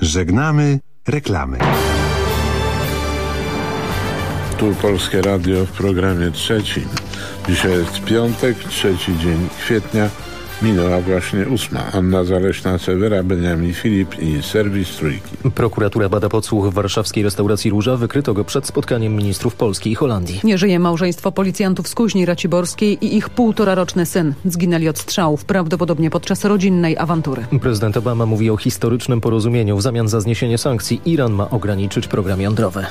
Żegnamy reklamy. Tu Polskie Radio w programie trzecim. Dzisiaj jest piątek, trzeci dzień kwietnia. Minęła właśnie ósma. Anna Zaleśna-Sewera, Beniamin Filip i serwis Trójki. Prokuratura bada podsłuch w warszawskiej restauracji Róża. Wykryto go przed spotkaniem ministrów Polski i Holandii. Nie żyje małżeństwo policjantów z Kuźni Raciborskiej i ich półtoraroczny syn. Zginęli od strzałów, prawdopodobnie podczas rodzinnej awantury. Prezydent Obama mówi o historycznym porozumieniu. W zamian za zniesienie sankcji Iran ma ograniczyć program jądrowy.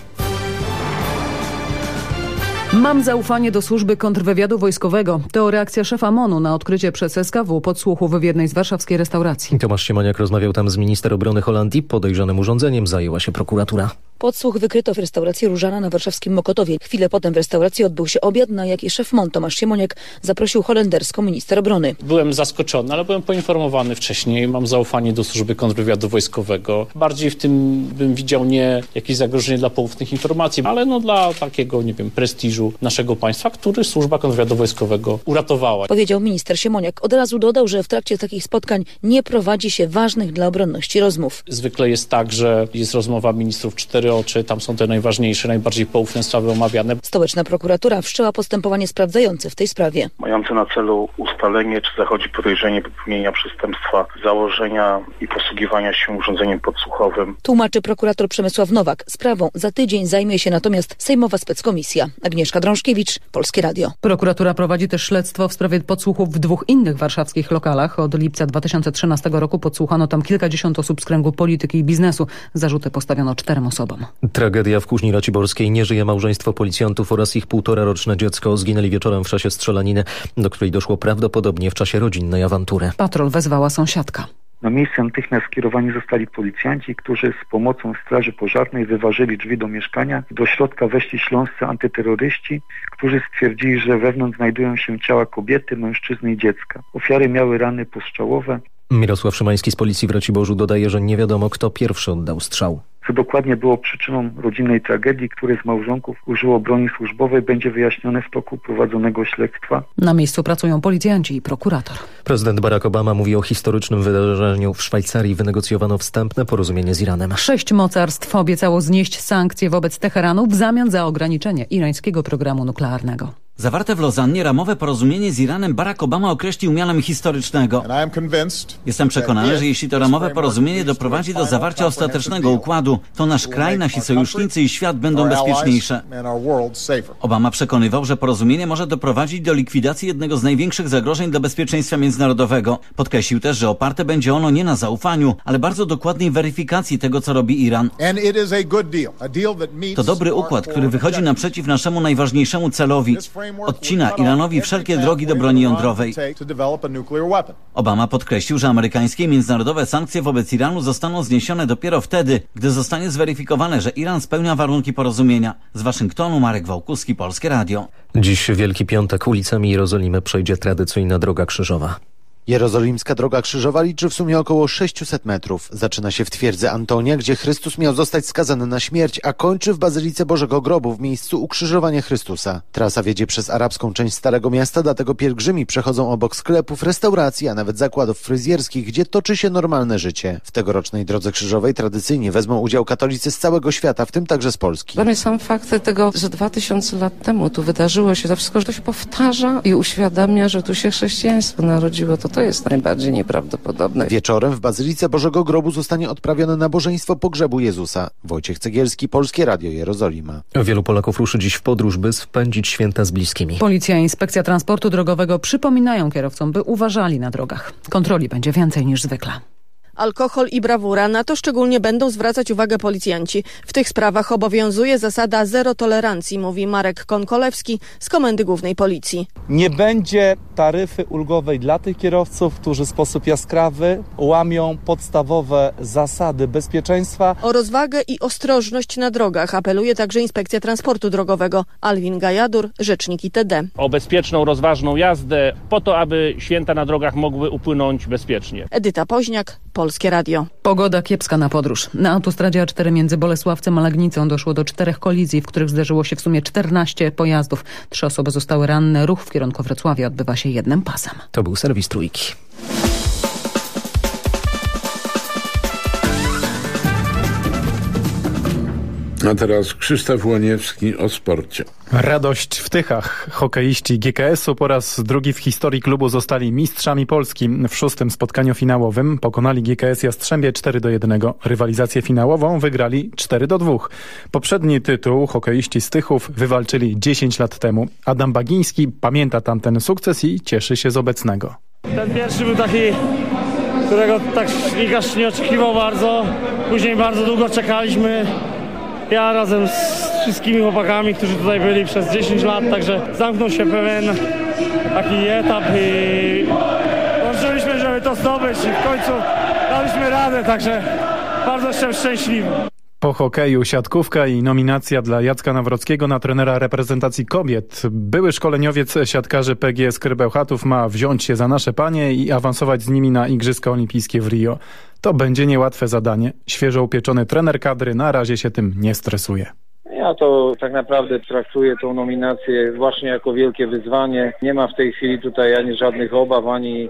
Mam zaufanie do służby kontrwywiadu wojskowego. To reakcja szefa MONU na odkrycie przez SKW podsłuchu w jednej z warszawskiej restauracji. Tomasz Siemoniak rozmawiał tam z minister obrony Holandii. Podejrzanym urządzeniem zajęła się prokuratura. Podsłuch wykryto w restauracji Różana na warszawskim Mokotowie. Chwilę potem w restauracji odbył się obiad, na jaki szef MON Tomasz Siemoniak zaprosił holenderską minister obrony. Byłem zaskoczony, ale byłem poinformowany wcześniej. Mam zaufanie do służby kontrwywiadu wojskowego. Bardziej w tym bym widział nie jakieś zagrożenie dla poufnych informacji, ale no dla takiego, nie wiem, prestiżu naszego państwa, który służba kontrwywiadu wojskowego uratowała. Powiedział minister Siemoniak. Od razu dodał, że w trakcie takich spotkań nie prowadzi się ważnych dla obronności rozmów. Zwykle jest tak, że jest rozmowa ministrów cztery oczy, tam są te najważniejsze, najbardziej poufne sprawy omawiane. Stołeczna prokuratura wszczęła postępowanie sprawdzające w tej sprawie. Mające na celu ustalenie, czy zachodzi podejrzenie popełnienia przestępstwa, założenia i posługiwania się urządzeniem podsłuchowym. Tłumaczy prokurator Przemysław Nowak. Sprawą za tydzień zajmie się natomiast Sejmowa Speckomisja. Agnieszka Drążkiewicz, Polskie Radio. Prokuratura prowadzi też śledztwo w sprawie podsłuchów w dwóch innych warszawskich lokalach. Od lipca 2013 roku podsłuchano tam kilkadziesiąt osób z kręgu polityki i biznesu. Zarzuty postawiono czterem osobom. Tragedia w Kuźni Raciborskiej. Nie żyje małżeństwo policjantów oraz ich półtoraroczne dziecko. Zginęli wieczorem w czasie strzelaniny, do której doszło prawdopodobnie w czasie rodzinnej awantury. Patrol wezwała sąsiadka. Na miejsce natychmiast skierowani zostali policjanci, którzy z pomocą Straży Pożarnej wyważyli drzwi do mieszkania. Do środka weszli śląscy antyterroryści, którzy stwierdzili, że wewnątrz znajdują się ciała kobiety, mężczyzny i dziecka. Ofiary miały rany postrzałowe. Mirosław Szymański z policji w Raciborzu dodaje, że nie wiadomo kto pierwszy oddał strzał. Co dokładnie było przyczyną rodzinnej tragedii, które z małżonków użyło broni służbowej, będzie wyjaśnione w toku prowadzonego śledztwa. Na miejscu pracują policjanci i prokurator. Prezydent Barack Obama mówi o historycznym wydarzeniu. W Szwajcarii wynegocjowano wstępne porozumienie z Iranem. Sześć mocarstw obiecało znieść sankcje wobec Teheranu w zamian za ograniczenie irańskiego programu nuklearnego. Zawarte w Lozannie ramowe porozumienie z Iranem Barack Obama określił mianem historycznego. Jestem przekonany, że jeśli to ramowe porozumienie doprowadzi do zawarcia ostatecznego układu, to nasz kraj, nasi sojusznicy i świat będą bezpieczniejsze. Obama przekonywał, że porozumienie może doprowadzić do likwidacji jednego z największych zagrożeń dla bezpieczeństwa międzynarodowego. Podkreślił też, że oparte będzie ono nie na zaufaniu, ale bardzo dokładnej weryfikacji tego, co robi Iran. To dobry układ, który wychodzi naprzeciw naszemu najważniejszemu celowi. Odcina Iranowi wszelkie drogi do broni jądrowej. Obama podkreślił, że amerykańskie i międzynarodowe sankcje wobec Iranu zostaną zniesione dopiero wtedy, gdy zostanie zweryfikowane, że Iran spełnia warunki porozumienia. Z Waszyngtonu Marek Wałkuski, Polskie Radio. Dziś Wielki Piątek ulicami Jerozolimy przejdzie tradycyjna droga krzyżowa. Jerozolimska Droga Krzyżowa liczy w sumie około 600 metrów. Zaczyna się w twierdzy Antonia, gdzie Chrystus miał zostać skazany na śmierć, a kończy w Bazylice Bożego Grobu w miejscu ukrzyżowania Chrystusa. Trasa wiedzie przez arabską część Starego Miasta, dlatego pielgrzymi przechodzą obok sklepów, restauracji, a nawet zakładów fryzjerskich, gdzie toczy się normalne życie. W tegorocznej Drodze Krzyżowej tradycyjnie wezmą udział katolicy z całego świata, w tym także z Polski. Dla mnie sam fakt tego, że 2000 lat temu tu wydarzyło się to wszystko, że to się powtarza i uświadamia, że tu się chrześcijaństwo narodziło, to To jest najbardziej nieprawdopodobne. Wieczorem w Bazylice Bożego Grobu zostanie odprawione nabożeństwo pogrzebu Jezusa. Wojciech Cegielski, Polskie Radio Jerozolima. Wielu Polaków ruszy dziś w podróż, by spędzić święta z bliskimi. Policja i Inspekcja Transportu Drogowego przypominają kierowcom, by uważali na drogach. Kontroli będzie więcej niż zwykle. Alkohol i brawura, na to szczególnie będą zwracać uwagę policjanci. W tych sprawach obowiązuje zasada zero tolerancji, mówi Marek Konkolewski z Komendy Głównej Policji. Nie będzie taryfy ulgowej dla tych kierowców, którzy w sposób jaskrawy łamią podstawowe zasady bezpieczeństwa. O rozwagę i ostrożność na drogach apeluje także Inspekcja Transportu Drogowego. Alwin Gajadur, rzecznik ITD. O bezpieczną, rozważną jazdę po to, aby święta na drogach mogły upłynąć bezpiecznie. Edyta Poźniak, Polskie Radio. Pogoda kiepska na podróż. Na autostradzie A4 między Bolesławcem a Legnicą doszło do czterech kolizji, w których zdarzyło się w sumie 14 pojazdów. Trzy osoby zostały ranne. Ruch w kierunku Wrocławia odbywa się jednym pasem. To był serwis Trójki. A teraz Krzysztof Łoniewski o sporcie. Radość w Tychach. Hokeiści GKS-u po raz drugi w historii klubu zostali mistrzami Polski. W szóstym spotkaniu finałowym pokonali GKS Jastrzębie 4 do 1. Rywalizację finałową wygrali 4 do 2. Poprzedni tytuł hokeiści z Tychów wywalczyli 10 lat temu. Adam Bagiński pamięta tamten sukces i cieszy się z obecnego. Ten pierwszy był taki, którego tak nikt nie oczekiwał bardzo. Później bardzo długo czekaliśmy. Ja razem z wszystkimi chłopakami, którzy tutaj byli przez 10 lat, także zamknął się pewien taki etap i dążyliśmy, żeby to zdobyć i w końcu daliśmy radę, także bardzo jestem szczęśliwy. Po hokeju siatkówka i nominacja dla Jacka Nawrockiego na trenera reprezentacji kobiet. Były szkoleniowiec siatkarzy PGS Krybełchatów ma wziąć się za nasze panie i awansować z nimi na Igrzyska Olimpijskie w Rio. To będzie niełatwe zadanie. Świeżo upieczony trener kadry na razie się tym nie stresuje. Ja to tak naprawdę traktuję tą nominację właśnie jako wielkie wyzwanie. Nie ma w tej chwili tutaj ani żadnych obaw, ani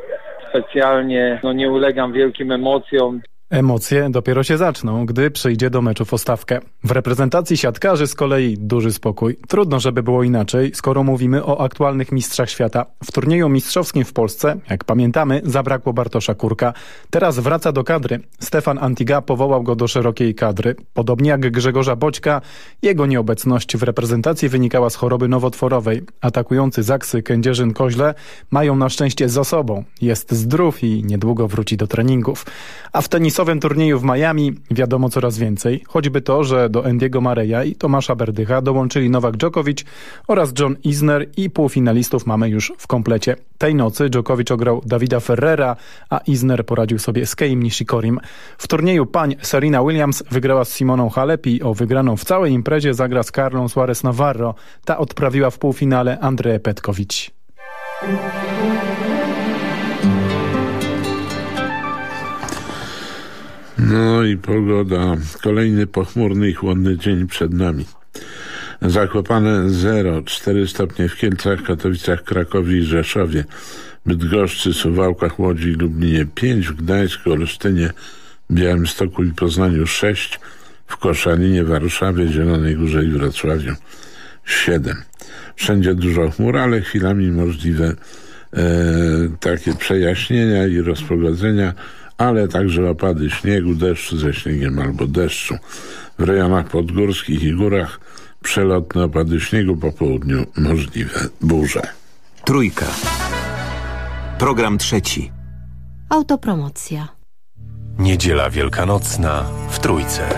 specjalnie no, nie ulegam wielkim emocjom. Emocje dopiero się zaczną, gdy przyjdzie do meczów o stawkę. W reprezentacji siatkarzy z kolei duży spokój. Trudno, żeby było inaczej, skoro mówimy o aktualnych mistrzach świata. W turnieju mistrzowskim w Polsce, jak pamiętamy, zabrakło Bartosza Kurka. Teraz wraca do kadry. Stefan Antiga powołał go do szerokiej kadry. Podobnie jak Grzegorza Boćka, jego nieobecność w reprezentacji wynikała z choroby nowotworowej. Atakujący Zaksy Kędzierzyn-Koźle mają na szczęście za sobą. Jest zdrów i niedługo wróci do treningów. A w tenisowym tenisowym turnieju w Miami wiadomo coraz więcej, choćby to, że do Endiego Mareja i Tomasza Berdycha dołączyli Nowak Djokovic oraz John Isner i półfinalistów mamy już w komplecie. Tej nocy Djokovic ograł Dawida Ferrera, a Isner poradził sobie z Keim Nishikorim. W turnieju pań Serena Williams wygrała z Simoną Halep i o wygraną w całej imprezie zagra z Carlą Suarez Navarro. Ta odprawiła w półfinale Andrzeję Petkowicz. No i pogoda. Kolejny pochmurny i chłodny dzień przed nami. Zakopane 0, 4 stopnie w Kielcach, Katowicach, Krakowie i Rzeszowie. Bydgoszczy, Suwałkach, Łodzi i Lublinie 5, w Gdańsku, Olsztynie, Białymstoku i Poznaniu 6, w Koszalinie, Warszawie, Zielonej Górze i Wrocławiu 7. Wszędzie dużo chmur, ale chwilami możliwe e, takie przejaśnienia i rozpogodzenia ale także opady śniegu, deszczu ze śniegiem albo deszczu. W rejonach podgórskich i górach przelotne opady śniegu po południu możliwe burze. Trójka. Program trzeci. Autopromocja. Niedziela Wielkanocna w Trójce.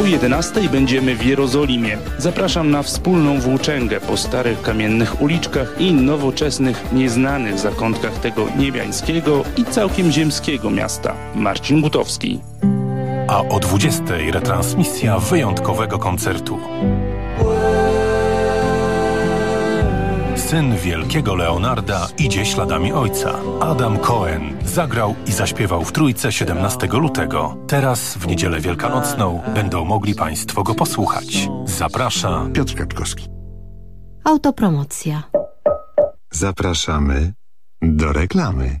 Po 11 będziemy w Jerozolimie. Zapraszam na wspólną włóczęgę po starych kamiennych uliczkach i nowoczesnych, nieznanych zakątkach tego niebiańskiego i całkiem ziemskiego miasta. Marcin Butowski. A o 20 retransmisja wyjątkowego koncertu. Syn wielkiego Leonarda idzie śladami ojca. Adam Cohen zagrał i zaśpiewał w Trójce 17 lutego. Teraz w niedzielę wielkanocną będą mogli Państwo go posłuchać. Zaprasza Piotr Kaczkowski. Autopromocja. Zapraszamy do reklamy.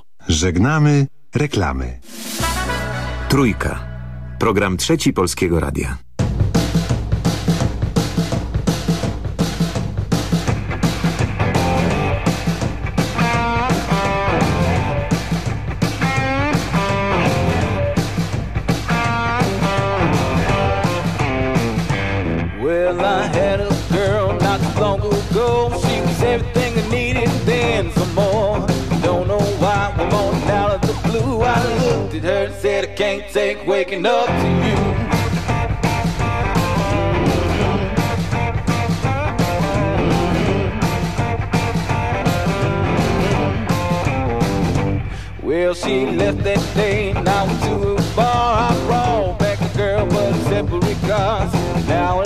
Żegnamy reklamy. Trójka. Program trzeci Polskiego Radia. Can't take waking up to you. Well, she left that day, and I went to a bar. I brought back a girl, but separate cars. Now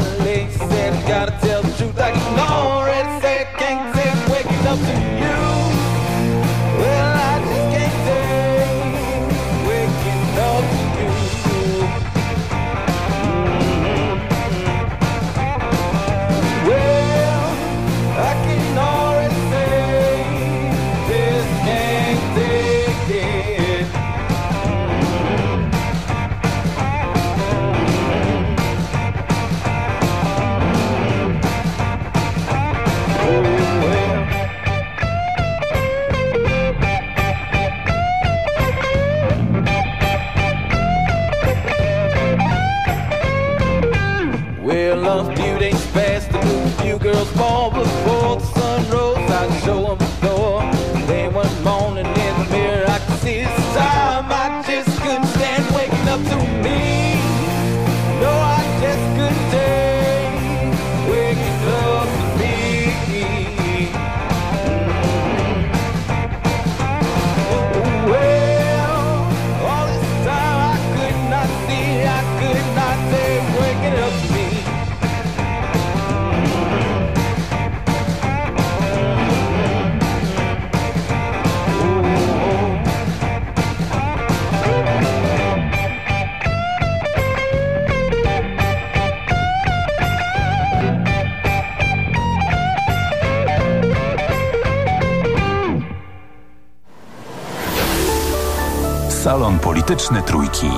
Salon Polityczny Trójki.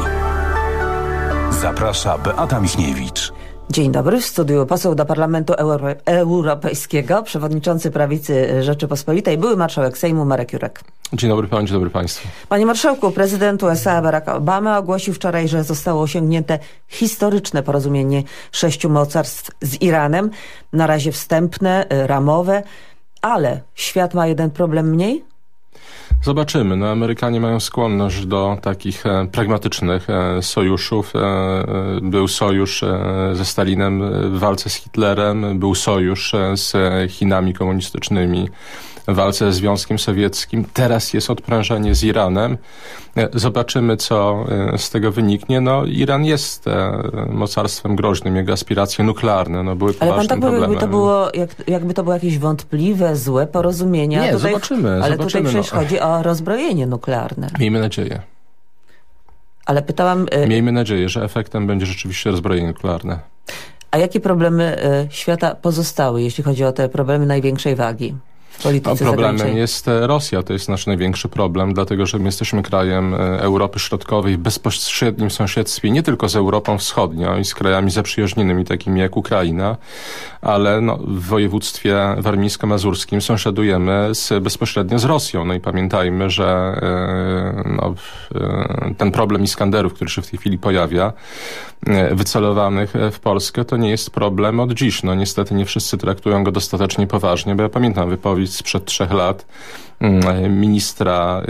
Zaprasza Beata Michniewicz. Dzień dobry, w studiu poseł do Parlamentu Euro Europejskiego, przewodniczący prawicy Rzeczypospolitej, były marszałek Sejmu Marek Jurek. Dzień dobry panu, dzień dobry państwu. Panie marszałku, prezydent USA Barack Obama ogłosił wczoraj, że zostało osiągnięte historyczne porozumienie sześciu mocarstw z Iranem. Na razie wstępne, ramowe, ale świat ma jeden problem mniej? Zobaczymy. No, Amerykanie mają skłonność do takich e, pragmatycznych e, sojuszów. E, był sojusz ze Stalinem w walce z Hitlerem, był sojusz z Chinami komunistycznymi walce ze Związkiem Sowieckim. Teraz jest odprężenie z Iranem. E, Zobaczymy, co e, z tego wyniknie. No, Iran jest e, mocarstwem groźnym. Jego aspiracje nuklearne no, były Ale pan poważnym tak powiedział, jakby to problemem. było, jak, jakby to było jakieś wątpliwe, złe porozumienia. Nie, tutaj, zobaczymy, Ale tutaj zobaczymy, przecież no. chodzi o rozbrojenie nuklearne. Miejmy nadzieję. Ale pytałam, y, Miejmy nadzieję, że efektem będzie rzeczywiście rozbrojenie nuklearne. a jakie problemy y, świata pozostały, jeśli chodzi o te problemy największej wagi polityce no, Problemem zagranicznej? jest e, Rosja, to jest nasz największy problem, dlatego że my jesteśmy krajem e, Europy Środkowej w bezpośrednim sąsiedztwie nie tylko z Europą Wschodnią i z krajami zaprzyjaźnionymi takimi jak Ukraina, ale no, w województwie warmińsko-mazurskim sąsiadujemy z, bezpośrednio z Rosją. No i pamiętajmy, że e, no, ten problem Iskanderów, który się w tej chwili pojawia, wycelowanych w Polskę, to nie jest problem od dziś. No niestety nie wszyscy traktują go dostatecznie poważnie, bo ja pamiętam wypowiedź sprzed trzech lat ministra,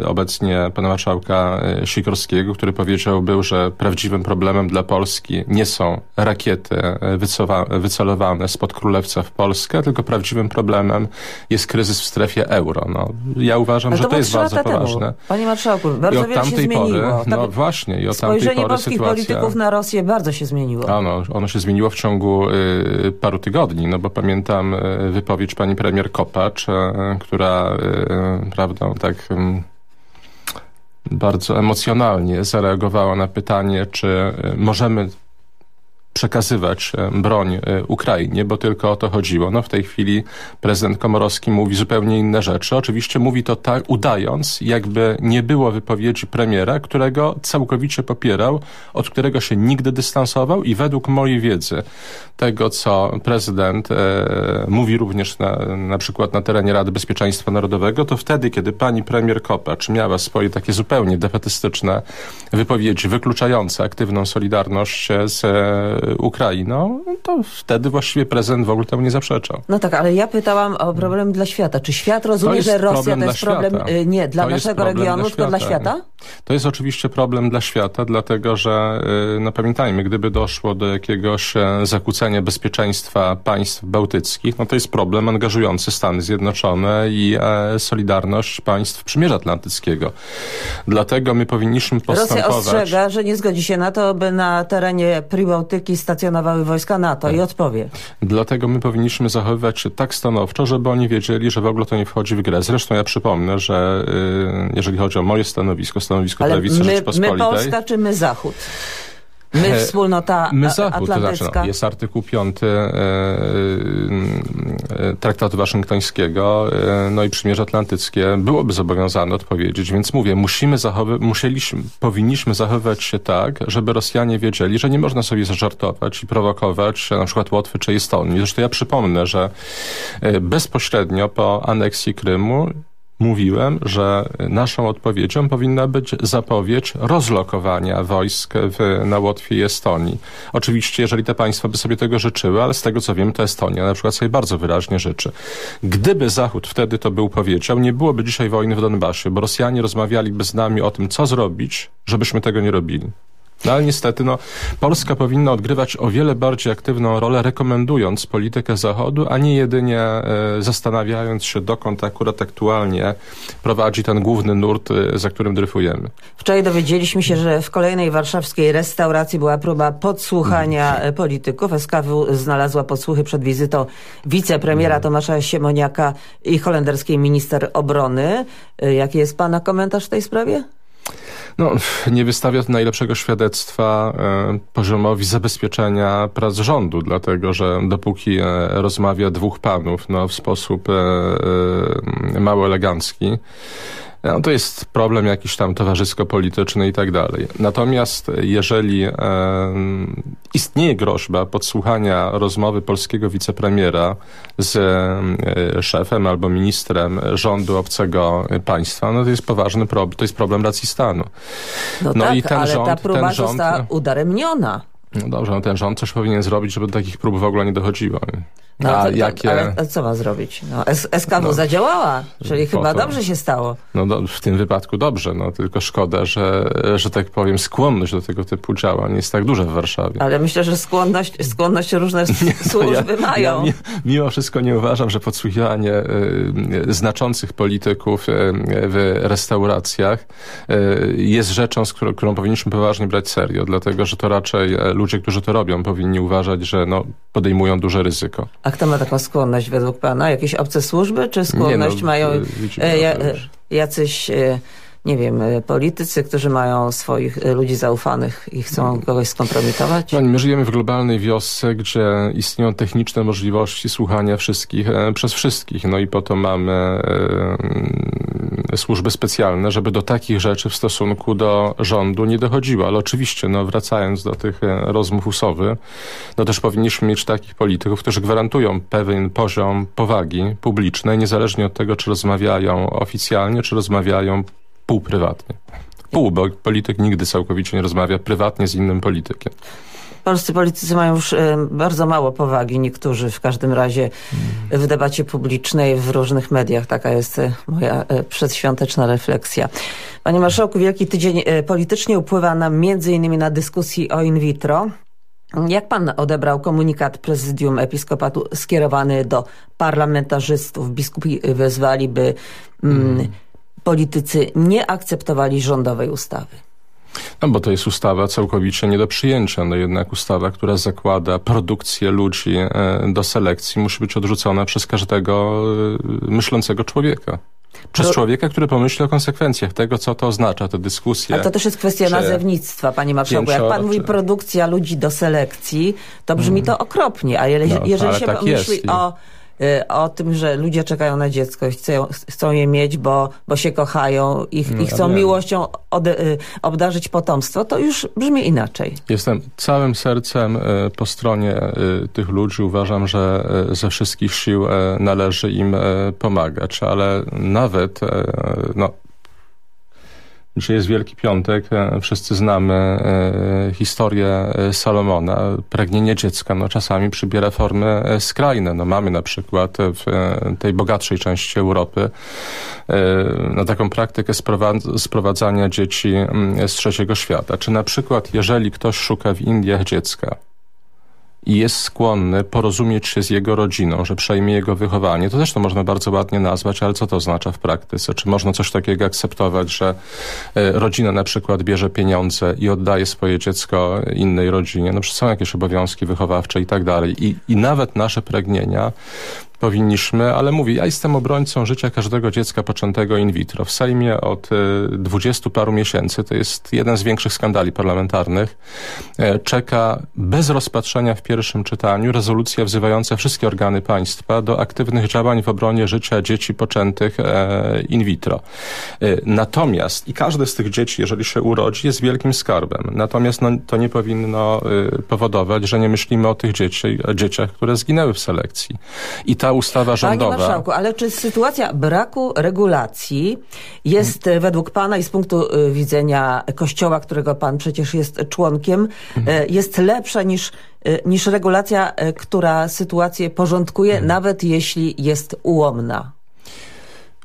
y, obecnie pana marszałka y, Sikorskiego, który powiedział był, że prawdziwym problemem dla Polski nie są rakiety y, wycelowane spod Królewca w Polskę, tylko prawdziwym problemem jest kryzys w strefie euro. No, ja uważam, Ale że to to jest bardzo temu. poważne. Panie marszałku, I bardzo od wiele się tamtej pory, zmieniło. no Tak, właśnie, i od tamtej Spojrzenie pory polskich sytuacja... polityków na Rosję bardzo się zmieniło. Ano, ono się zmieniło w ciągu y, paru tygodni, no bo pamiętam wypowiedź pani premier Kopacz, y, która, prawda, tak y, bardzo emocjonalnie zareagowała na pytanie, czy y, możemy przekazywać e, broń e, Ukrainie, bo tylko o to chodziło. No w tej chwili prezydent Komorowski mówi zupełnie inne rzeczy. Oczywiście mówi to tak, udając, jakby nie było wypowiedzi premiera, którego całkowicie popierał, od którego się nigdy dystansował i według mojej wiedzy tego, co prezydent e, mówi również na, na przykład na terenie Rady Bezpieczeństwa Narodowego, to wtedy, kiedy pani premier Kopacz miała swoje takie zupełnie defetystyczne wypowiedzi wykluczające aktywną solidarność z e, Ukrainą, to wtedy właściwie prezydent w ogóle temu nie zaprzeczał. No tak, ale ja pytałam o problem dla świata. Czy świat rozumie, jest że Rosja to jest problem świata. y, nie dla To naszego regionu, dla tylko dla świata. To jest oczywiście problem dla świata, dlatego że, y, no pamiętajmy, gdyby doszło do jakiegoś e, zakłócenia bezpieczeństwa państw bałtyckich, no to jest problem angażujący Stany Zjednoczone i e, solidarność państw Przymierza Atlantyckiego. Dlatego my powinniśmy Rosja postępować... ostrzega, że nie zgodzi się na to, by na terenie Pribałtyki stacjonowały wojska NATO Tak. i odpowie. Dlatego my powinniśmy zachowywać się tak stanowczo, żeby oni wiedzieli, że w ogóle to nie wchodzi w grę. Zresztą ja przypomnę, że y, jeżeli chodzi o moje stanowisko, stanowisko Ale Prawicy my, my Rzeczpospolitej... Polska czy my Zachód? My E, wspólnota My a- Zachód, to znaczy, atlantycka. jest artykuł 5 e, e, Traktatu Waszyngtońskiego, e, no i Przymierze Atlantyckie byłoby zobowiązane odpowiedzieć, więc mówię, musimy zachowy, musieliśmy, powinniśmy zachowywać się tak, żeby Rosjanie wiedzieli, że nie można sobie zażartować i prowokować na przykład Łotwy czy Estonii. Zresztą ja przypomnę, że e, bezpośrednio po aneksji Krymu mówiłem, że naszą odpowiedzią powinna być zapowiedź rozlokowania wojsk w, na Łotwie i Estonii. Oczywiście, jeżeli te państwa by sobie tego życzyły, ale z tego co wiem, to Estonia na przykład sobie bardzo wyraźnie życzy. Gdyby Zachód wtedy to był powiedział, nie byłoby dzisiaj wojny w Donbasie, bo Rosjanie rozmawialiby z nami o tym, co zrobić, żebyśmy tego nie robili. No ale niestety, no, Polska powinna odgrywać o wiele bardziej aktywną rolę, rekomendując politykę Zachodu, a nie jedynie e, zastanawiając się, dokąd akurat aktualnie prowadzi ten główny nurt, e, za którym dryfujemy. Wczoraj dowiedzieliśmy się, że w kolejnej warszawskiej restauracji była próba podsłuchania e, polityków. SKW znalazła podsłuchy przed wizytą wicepremiera Tomasza Siemoniaka i holenderskiej minister obrony. E, Jaki jest pana komentarz w tej sprawie? No, nie wystawia to najlepszego świadectwa e, poziomowi zabezpieczenia prac rządu, dlatego że dopóki e, rozmawia dwóch panów no, w sposób e, mało elegancki, no, to jest problem jakiś tam towarzysko-polityczny i tak dalej. Natomiast jeżeli e, istnieje groźba podsłuchania rozmowy polskiego wicepremiera z e, szefem albo ministrem rządu obcego państwa, no to jest poważny problem, to jest problem racji stanu. No, No tak, i ten ale rząd- ta ten próba rząd- została udaremniona. No dobrze, no ten rząd coś powinien zrobić, żeby do takich prób w ogóle nie dochodziło. No, A to, to, jakie... ale a co ma zrobić? No, SKW No. zadziałała, czyli chyba to. dobrze się stało. No do, w tym wypadku dobrze, no tylko szkoda, że, że tak powiem skłonność do tego typu działań jest tak duża w Warszawie. Ale myślę, że skłonność, skłonność różne s- No służby ja, mają. Ja mi, mimo wszystko nie uważam, że podsłuchiwanie y, y, znaczących polityków y, w restauracjach y, jest rzeczą, z którą, którą powinniśmy poważnie brać serio, dlatego że to raczej e, ludzie, którzy to robią, powinni uważać, że no, podejmują duże ryzyko. A kto ma taką skłonność według pana? Jakieś obce służby, czy skłonność no, mają widzimy, e, no e, jacyś e, nie wiem, politycy, którzy mają swoich ludzi zaufanych i chcą kogoś skompromitować? Pani, my żyjemy w globalnej wiosce, gdzie istnieją techniczne możliwości słuchania wszystkich e, przez wszystkich. No i po to mamy e, służby specjalne, żeby do takich rzeczy w stosunku do rządu nie dochodziło. Ale oczywiście, no wracając do tych e, rozmów usowy, no też powinniśmy mieć takich polityków, którzy gwarantują pewien poziom powagi publicznej, niezależnie od tego, czy rozmawiają oficjalnie, czy rozmawiają półprywatnie. Pół, bo polityk nigdy całkowicie nie rozmawia prywatnie z innym politykiem. Polscy politycy mają już e, bardzo mało powagi, niektórzy w każdym razie w debacie publicznej, w różnych mediach. Taka jest e, moja e, przedświąteczna refleksja. Panie Marszałku, Wielki Tydzień politycznie upływa nam między innymi na dyskusji o in vitro. Jak pan odebrał komunikat prezydium episkopatu skierowany do parlamentarzystów? Biskupi wezwali, by mm, politycy nie akceptowali rządowej ustawy. No bo to jest ustawa całkowicie nie do przyjęcia. No jednak ustawa, która zakłada produkcję ludzi e, do selekcji musi być odrzucona przez każdego e, myślącego człowieka. Przez człowieka, który pomyśli o konsekwencjach tego, co to oznacza, te dyskusje. Ale to też jest kwestia nazewnictwa, panie marszałku. Jak pan mówi produkcja ludzi do selekcji, to brzmi mm. to okropnie, a je, no, jeżeli się tak pomyśli jest. o o tym, że ludzie czekają na dziecko i chcą, chcą je mieć, bo, bo się kochają i, no, i chcą miłością ode, y, obdarzyć potomstwo, to już brzmi inaczej. Jestem całym sercem y, po stronie tych ludzi. Uważam, że ze wszystkich sił należy im pomagać, ale nawet no, Dzisiaj jest Wielki Piątek, e, wszyscy znamy e, historię e, Salomona. Pragnienie dziecka no, czasami przybiera formy skrajne. No, mamy na przykład w tej bogatszej części Europy no, taką praktykę sprowadzania dzieci mm, z trzeciego świata. Czy na przykład jeżeli ktoś szuka w Indiach dziecka, i jest skłonny porozumieć się z jego rodziną, że przejmie jego wychowanie. To zresztą można bardzo ładnie nazwać, ale co to oznacza w praktyce? Czy można coś takiego akceptować, że e, rodzina na przykład bierze pieniądze i oddaje swoje dziecko innej rodzinie? No przecież są jakieś obowiązki wychowawcze i tak dalej. I, i nawet nasze pragnienia powinniśmy, ale mówię, ja jestem obrońcą życia każdego dziecka poczętego in vitro. W Sejmie od e, dwudziestu paru miesięcy, to jest jeden z większych skandali parlamentarnych, e, czeka bez rozpatrzenia w pierwszym czytaniu rezolucja wzywająca wszystkie organy państwa do aktywnych działań w obronie życia dzieci poczętych e, in vitro. Natomiast i każde z tych dzieci, jeżeli się urodzi, jest wielkim skarbem. Natomiast no, to nie powinno powodować, że nie myślimy o tych dzieci, dzieciach, które zginęły w selekcji. I ta ustawa rządowa... Panie Marszałku, ale czy sytuacja braku regulacji jest hmm. według Pana i z punktu e, widzenia Kościoła, którego Pan przecież jest członkiem, hmm. jest lepsza niż, niż regulacja, która sytuację porządkuje, hmm. nawet jeśli jest ułomna?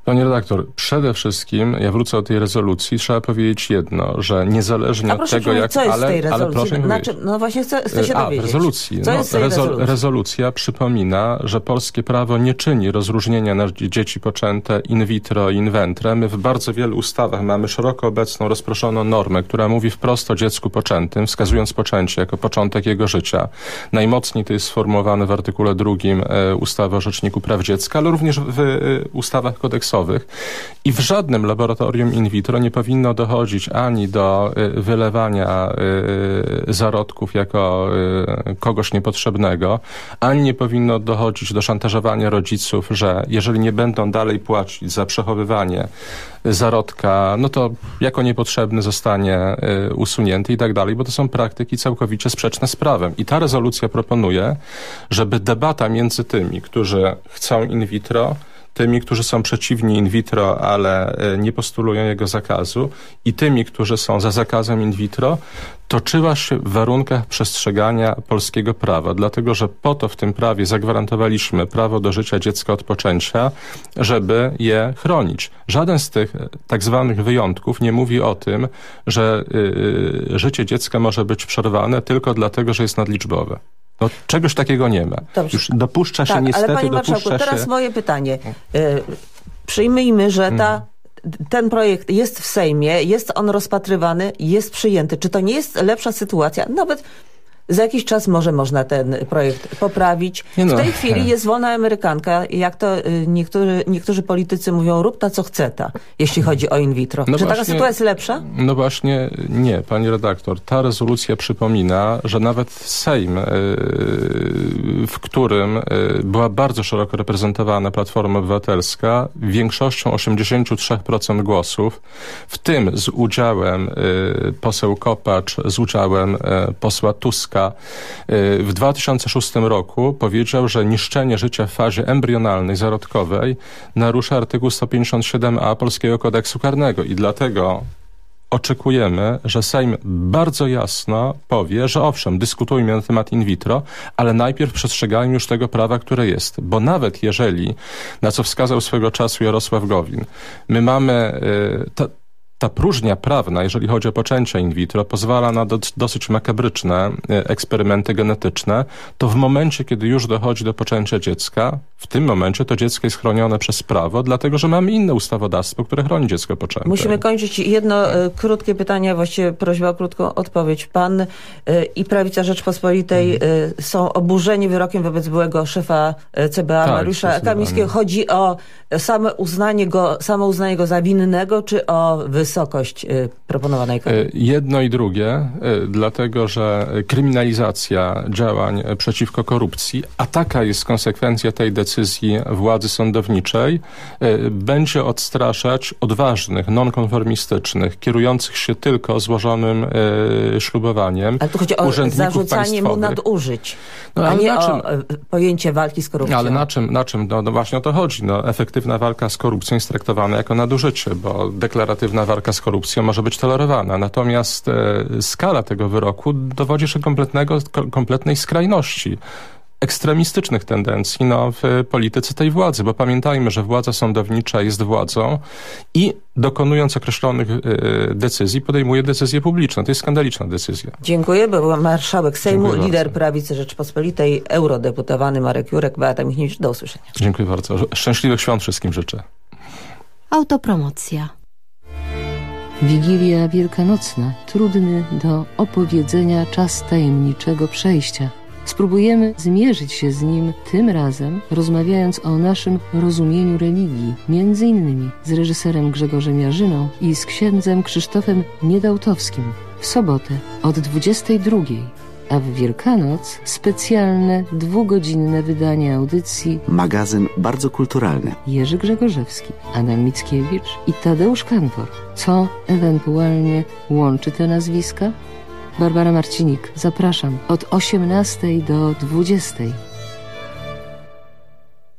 Panie redaktor, przede wszystkim, ja wrócę do tej rezolucji, trzeba powiedzieć jedno, że niezależnie od tego, jak... Co jest ale, tej rezolucji? ale proszę znaczy, no właśnie chcę, chcę się A, rezolucji. Co no, jest rezolucji? Rezolucja przypomina, że polskie prawo nie czyni rozróżnienia na dzieci poczęte in vitro i in ventre. My w bardzo wielu ustawach mamy szeroko obecną, rozproszoną normę, która mówi wprost o dziecku poczętym, wskazując poczęcie jako początek jego życia. Najmocniej to jest sformułowane w artykule drugim e, ustawy o Rzeczniku Praw Dziecka, ale również w e, ustawach kodeksowych i w żadnym laboratorium in vitro nie powinno dochodzić ani do y, wylewania y, zarodków jako y, kogoś niepotrzebnego, ani nie powinno dochodzić do szantażowania rodziców, że jeżeli nie będą dalej płacić za przechowywanie zarodka, no to jako niepotrzebny zostanie usunięty i tak dalej, bo to są praktyki całkowicie sprzeczne z prawem. I ta rezolucja proponuje, żeby debata między tymi, którzy chcą in vitro, tymi, którzy są przeciwni in vitro, ale e, nie postulują jego zakazu i tymi, którzy są za zakazem in vitro, toczyła się w warunkach przestrzegania polskiego prawa, dlatego że po to w tym prawie zagwarantowaliśmy prawo do życia dziecka od poczęcia, żeby je chronić. Żaden z tych e, tak zwanych wyjątków nie mówi o tym, że y, życie dziecka może być przerwane tylko dlatego, że jest nadliczbowe. No, czegoś takiego nie ma. Dobrze. Już dopuszcza się tak, niestety, ale panie marszałku, teraz się... moje pytanie. Y, przyjmijmy, że ta hmm. ten projekt jest w Sejmie, jest on rozpatrywany, jest przyjęty. Czy to nie jest lepsza sytuacja, nawet za jakiś czas może można ten projekt poprawić. No. W tej chwili jest wolna amerykanka, jak to y, niektórzy, politycy mówią, rób ta co chce ta, jeśli chodzi o in vitro. No Czy taka sytuacja jest lepsza? No właśnie nie, pani redaktor. Ta rezolucja przypomina, że nawet Sejm, y, w którym y, była bardzo szeroko reprezentowana Platforma Obywatelska, większością 83% głosów, w tym z udziałem poseł Kopacz, z udziałem posła Tuska, y, w 2006 roku powiedział, że niszczenie życia w fazie embrionalnej, zarodkowej narusza artykuł 157a Polskiego Kodeksu Karnego i dlatego oczekujemy, że Sejm bardzo jasno powie, że owszem, dyskutujmy na temat in vitro, ale najpierw przestrzegajmy już tego prawa, które jest. Bo nawet jeżeli, na co wskazał swego czasu Jarosław Gowin, my mamy... y, ta, próżnia prawna, jeżeli chodzi o poczęcie in vitro, pozwala na do, dosyć makabryczne y, eksperymenty genetyczne, to w momencie, kiedy już dochodzi do poczęcia dziecka, w tym momencie to dziecko jest chronione przez prawo, dlatego że mamy inne ustawodawstwo, które chroni dziecko poczęte. Musimy kończyć. Jedno y, krótkie pytanie, właściwie prośba o krótką odpowiedź. Pan y, i Prawica Rzeczpospolitej Mhm. są oburzeni wyrokiem wobec byłego szefa CBA Tak, Mariusza. Kamińskiego. Chodzi o same uznanie go, samo uznanie go za winnego, czy o wysokość y, proponowanej kary? Y, Jedno i drugie, y, dlatego że kryminalizacja działań przeciwko korupcji, a taka jest konsekwencja tej decyzji władzy sądowniczej, będzie odstraszać odważnych, nonkonformistycznych, kierujących się tylko złożonym ślubowaniem Ale tu chodzi o zarzucanie mu nadużyć, No, a nie na czym- o y, pojęcie walki z korupcją. Ale na czym, na czym no, no właśnie o to chodzi? No, efektywna walka z korupcją jest traktowana jako nadużycie, bo deklaratywna walka z korupcją może być tolerowana. Natomiast e, skala tego wyroku dowodzi się kompletnego, ko- kompletnej skrajności ekstremistycznych tendencji no, w polityce tej władzy, bo pamiętajmy, że władza sądownicza jest władzą i dokonując określonych e, decyzji podejmuje decyzje publiczne. To jest skandaliczna decyzja. Dziękuję. Był marszałek Sejmu, Dziękuję lider Prawicy Rzeczpospolitej, eurodeputowany Marek Jurek, Beata Michniewicz. Do usłyszenia. Dziękuję bardzo. Szczęśliwych świąt wszystkim życzę. Autopromocja. Wigilia Wielkanocna, trudny do opowiedzenia czas tajemniczego przejścia. Spróbujemy zmierzyć się z nim tym razem, rozmawiając o naszym rozumieniu religii, między innymi z reżyserem Grzegorzem Jarzyną i z księdzem Krzysztofem Niedałtowskim w sobotę od 22. A w Wielkanoc specjalne dwugodzinne wydanie audycji Magazyn bardzo kulturalny. Jerzy Grzegorzewski, Adam Mickiewicz i Tadeusz Kantor. Co ewentualnie łączy te nazwiska? Barbara Marcinik, zapraszam od 18 do 20.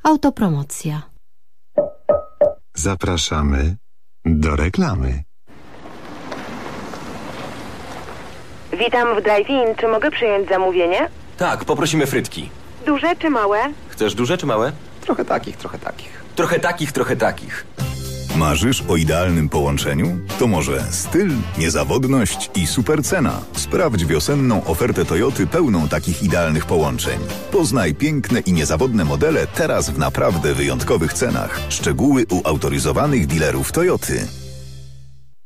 Autopromocja. Zapraszamy do reklamy. Witam w drive-in. Czy mogę przyjąć zamówienie? Tak, poprosimy frytki. Duże czy małe? Chcesz duże czy małe? Trochę takich, trochę takich. Trochę takich, trochę takich. Marzysz o idealnym połączeniu? To może styl, niezawodność i super cena. Sprawdź wiosenną ofertę Toyoty pełną takich idealnych połączeń. Poznaj piękne i niezawodne modele teraz w naprawdę wyjątkowych cenach. Szczegóły u autoryzowanych dealerów Toyoty.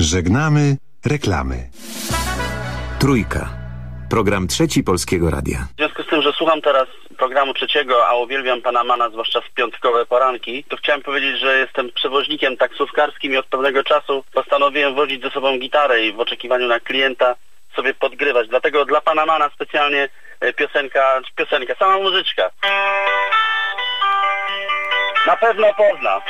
Żegnamy reklamy. Trójka. Program trzeci Polskiego Radia. W związku z tym, że słucham teraz programu trzeciego, a uwielbiam pana Mana, zwłaszcza w piątkowe poranki, to chciałem powiedzieć, że jestem przewoźnikiem taksówkarskim i od pewnego czasu postanowiłem wozić ze sobą gitarę i w oczekiwaniu na klienta sobie podgrywać. Dlatego dla pana Mana specjalnie e, piosenka, piosenka, sama muzyczka. Na pewno pozna.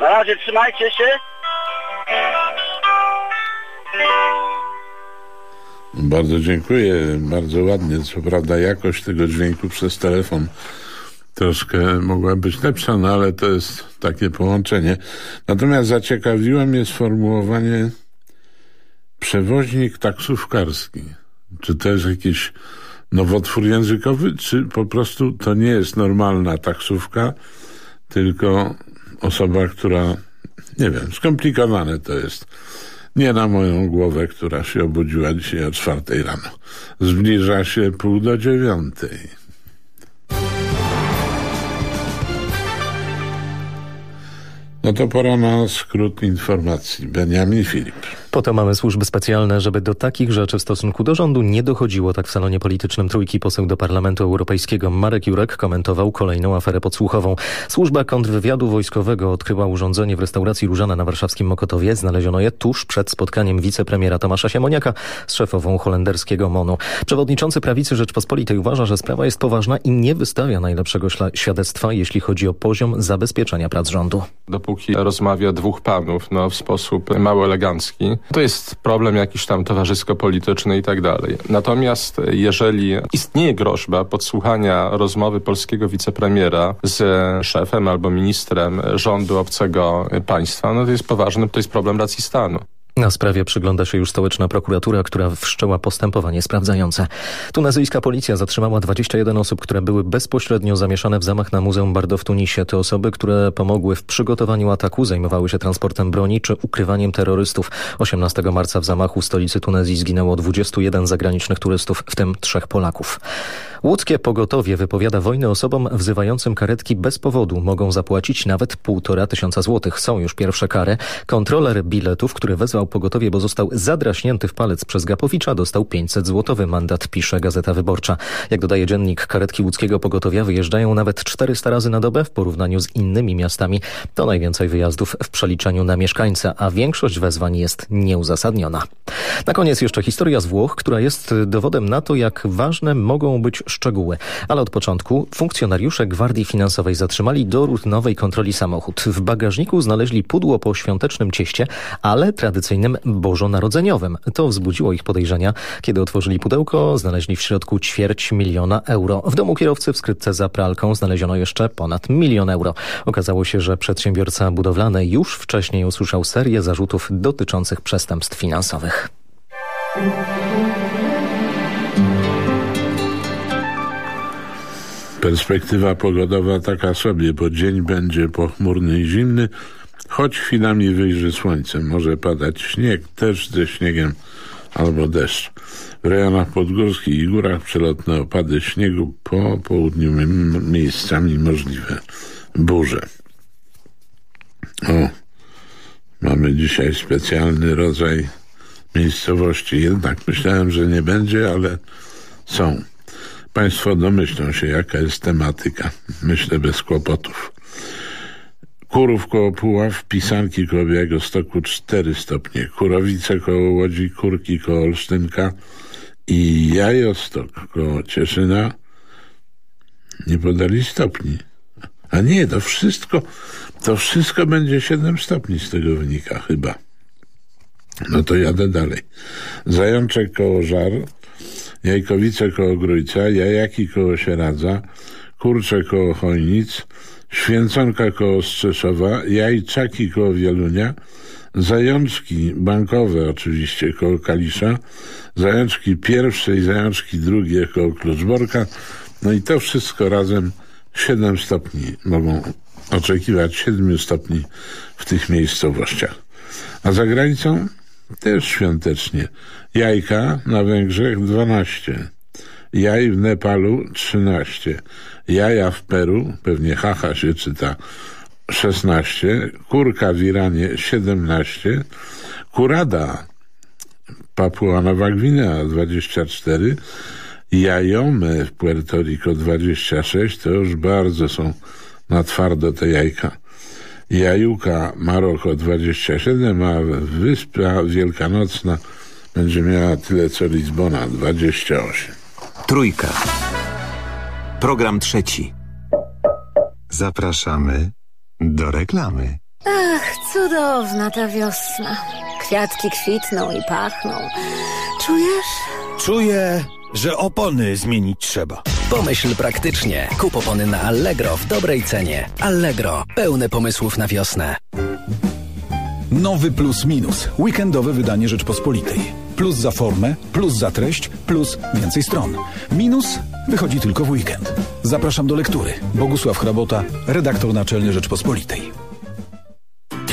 Na razie trzymajcie się. Bardzo dziękuję. Bardzo ładnie. Co prawda jakość tego dźwięku przez telefon troszkę mogła być lepsza, no ale to jest takie połączenie. Natomiast zaciekawiło mnie sformułowanie przewoźnik taksówkarski. Czy to jest jakiś nowotwór językowy, czy po prostu to nie jest normalna taksówka, tylko osoba, która, nie wiem, skomplikowane to jest. Nie na moją głowę, która się obudziła dzisiaj o czwartej rano. Zbliża się pół do dziewiątej. No to pora na skrót informacji. Benjamin Filip. Po to mamy służby specjalne, żeby do takich rzeczy w stosunku do rządu nie dochodziło. Tak w salonie politycznym Trójki poseł do Parlamentu Europejskiego Marek Jurek komentował kolejną aferę podsłuchową. Służba kontrwywiadu wojskowego odkryła urządzenie w restauracji Różana na warszawskim Mokotowie. Znaleziono je tuż przed spotkaniem wicepremiera Tomasza Siemoniaka z szefową holenderskiego MONU. Przewodniczący prawicy Rzeczpospolitej uważa, że sprawa jest poważna i nie wystawia najlepszego świadectwa, jeśli chodzi o poziom zabezpieczenia prac rządu. Dopóki rozmawia dwóch panów no, w sposób mało elegancki, to jest problem jakiś tam towarzysko-polityczny i tak dalej. Natomiast jeżeli istnieje groźba podsłuchania rozmowy polskiego wicepremiera z szefem albo ministrem rządu obcego państwa, no to jest poważny, to jest problem racji stanu. Na sprawie przygląda się już stołeczna prokuratura, która wszczęła postępowanie sprawdzające. Tunezyjska policja zatrzymała 21 osób, które były bezpośrednio zamieszane w zamach na Muzeum Bardo w Tunisie. To osoby, które pomogły w przygotowaniu ataku, zajmowały się transportem broni czy ukrywaniem terrorystów. 18 marca w zamachu stolicy Tunezji zginęło 21 zagranicznych turystów, w tym trzech Polaków. Łódzkie pogotowie wypowiada wojnę osobom wzywającym karetki bez powodu. Mogą zapłacić nawet półtora tysiąca złotych. Są już pierwsze kary. Kontroler biletów, który wezwał pogotowie, bo został zadraśnięty w palec przez Gapowicza, dostał 500 złotowy mandat, pisze Gazeta Wyborcza. Jak dodaje dziennik, karetki łódzkiego pogotowia wyjeżdżają nawet 400 razy na dobę w porównaniu z innymi miastami. To najwięcej wyjazdów w przeliczeniu na mieszkańca, a większość wezwań jest nieuzasadniona. Na koniec jeszcze historia z Włoch, która jest dowodem na to, jak ważne mogą być szczegóły. Ale od początku funkcjonariusze Gwardii Finansowej zatrzymali do rutynowej kontroli samochód. W bagażniku znaleźli pudło po świątecznym cieście, ale tradycyjnym bożonarodzeniowym. To wzbudziło ich podejrzenia. Kiedy otworzyli pudełko, znaleźli w środku ćwierć miliona euro. W domu kierowcy w skrytce za pralką znaleziono jeszcze ponad milion euro. Okazało się, że przedsiębiorca budowlany już wcześniej usłyszał serię zarzutów dotyczących przestępstw finansowych. Perspektywa pogodowa taka sobie, bo dzień będzie pochmurny i zimny, choć chwilami wyjrzy słońce. Może padać śnieg, też ze śniegiem albo deszcz. W rejonach podgórskich i górach przelotne opady śniegu, po południu miejscami możliwe burze. O, mamy dzisiaj specjalny rodzaj miejscowości. Jednak myślałem, że nie będzie, ale są. Państwo domyślą się, jaka jest tematyka. Myślę bez kłopotów. Kurów koło Puław, Pisanki koło Białegostoku 4 stopnie, Kurowice koło Łodzi, Kurki koło Olsztynka i Jajostok koło Cieszyna nie podali stopni. A nie, to wszystko, to wszystko będzie 7 stopni z tego wynika chyba. No to jadę dalej. Zajączek koło Żar, Jajkowice koło Grójca, Jajaki koło Sieradza, Kurcze koło Chojnic, Święconka koło Strzeszowa, Jajczaki koło Wielunia, Zajączki bankowe oczywiście koło Kalisza, Zajączki pierwsze i Zajączki drugie koło Kluczborka, no i to wszystko razem 7 stopni mogą oczekiwać 7 stopni w tych miejscowościach. A za granicą też świątecznie. Jajka na Węgrzech 12. Jaj w Nepalu 13. Jaja w Peru, pewnie haha się czyta, 16. Kurka w Iranie 17. Kurada Papua Nowa Gwinea 24. Jajome w Puerto Rico 26. To już bardzo są na twardo te jajka. Jajuka Maroko 27, a Wyspa Wielkanocna będzie miała tyle co Lizbona 28. Trójka. Program trzeci. Zapraszamy do reklamy. Ach, cudowna ta wiosna. Kwiatki kwitną i pachną. Czujesz? Czuję, że opony zmienić trzeba. Pomyśl praktycznie. Kup opony na Allegro w dobrej cenie. Allegro. Pełne pomysłów na wiosnę. Nowy Plus Minus. Weekendowe wydanie Rzeczpospolitej. Plus za formę, plus za treść, plus więcej stron. Minus wychodzi tylko w weekend. Zapraszam do lektury. Bogusław Hrabota, redaktor naczelny Rzeczpospolitej.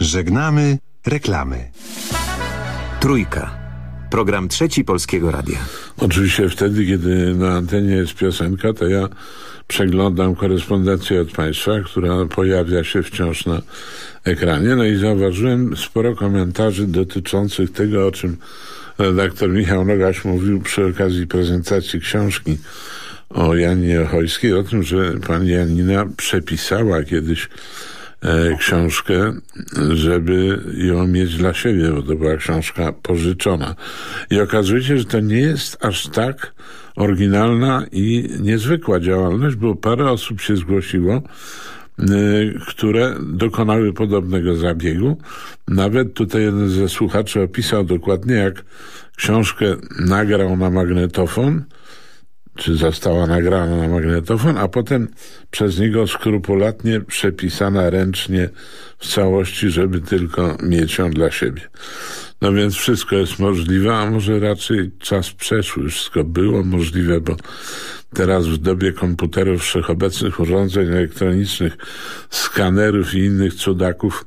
Żegnamy reklamy. Trójka. Program trzeci Polskiego Radia. Oczywiście wtedy, kiedy na antenie jest piosenka, to ja przeglądam korespondencję od Państwa, która pojawia się wciąż na ekranie. No i zauważyłem sporo komentarzy dotyczących tego, o czym redaktor Michał Nogaś mówił przy okazji prezentacji książki o Janinie Ochojskiej, o tym, że pani Janina przepisała kiedyś książkę, żeby ją mieć dla siebie, bo to była książka pożyczona. I okazuje się, że to nie jest aż tak oryginalna i niezwykła działalność, bo parę osób się zgłosiło, y, które dokonały podobnego zabiegu. Nawet tutaj jeden ze słuchaczy opisał dokładnie, jak książkę nagrał na magnetofon, czy została nagrana na magnetofon, a potem przez niego skrupulatnie przepisana ręcznie w całości, żeby tylko mieć ją dla siebie. No więc wszystko jest możliwe, a może raczej czas przeszły. Wszystko było możliwe, bo teraz w dobie komputerów, wszechobecnych urządzeń elektronicznych, skanerów i innych cudaków,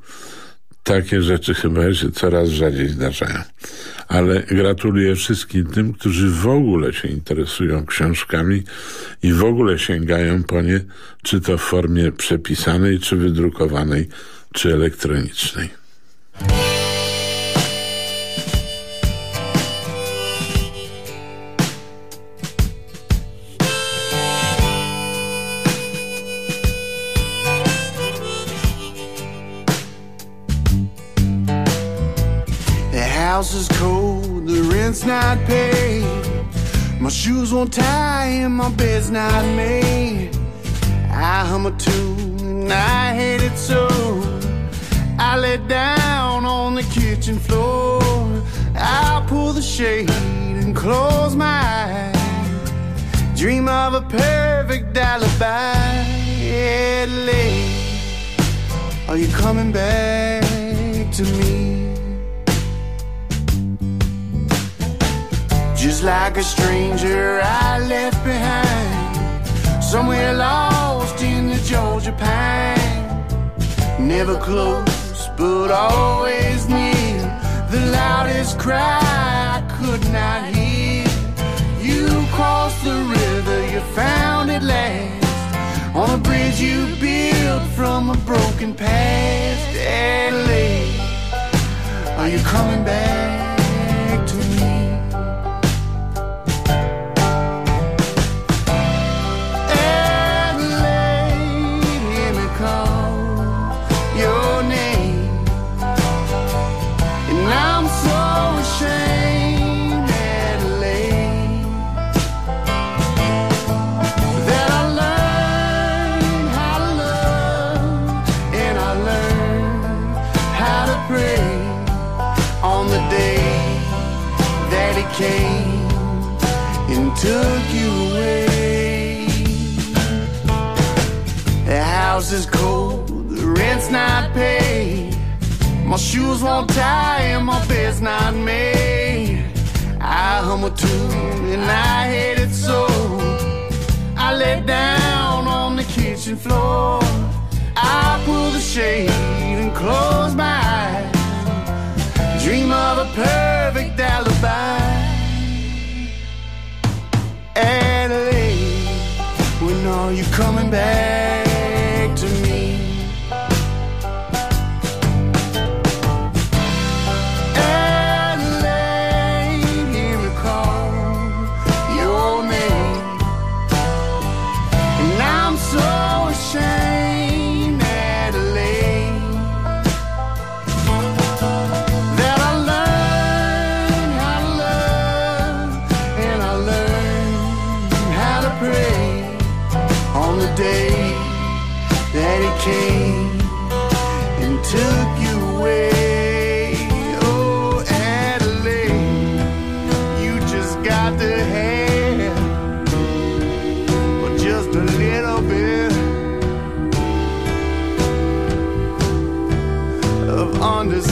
takie rzeczy chyba się coraz rzadziej zdarzają. Ale gratuluję wszystkim tym, którzy w ogóle się interesują książkami i w ogóle sięgają po nie, czy to w formie przepisanej, czy wydrukowanej, czy elektronicznej. House is cold, the rent's not paid. My shoes won't tie and my bed's not made. I hum a tune and I hate it so. I lay down on the kitchen floor. I pull the shade and close my eyes. Dream of a perfect alibi. Adelaide, are you coming back to me? Just like a stranger I left behind. Somewhere lost in the Georgia pine. Never close, but always near. The loudest cry I could not hear. You crossed the river, you found it last. On a bridge you built from a broken past. Adelaide, are you coming back wanders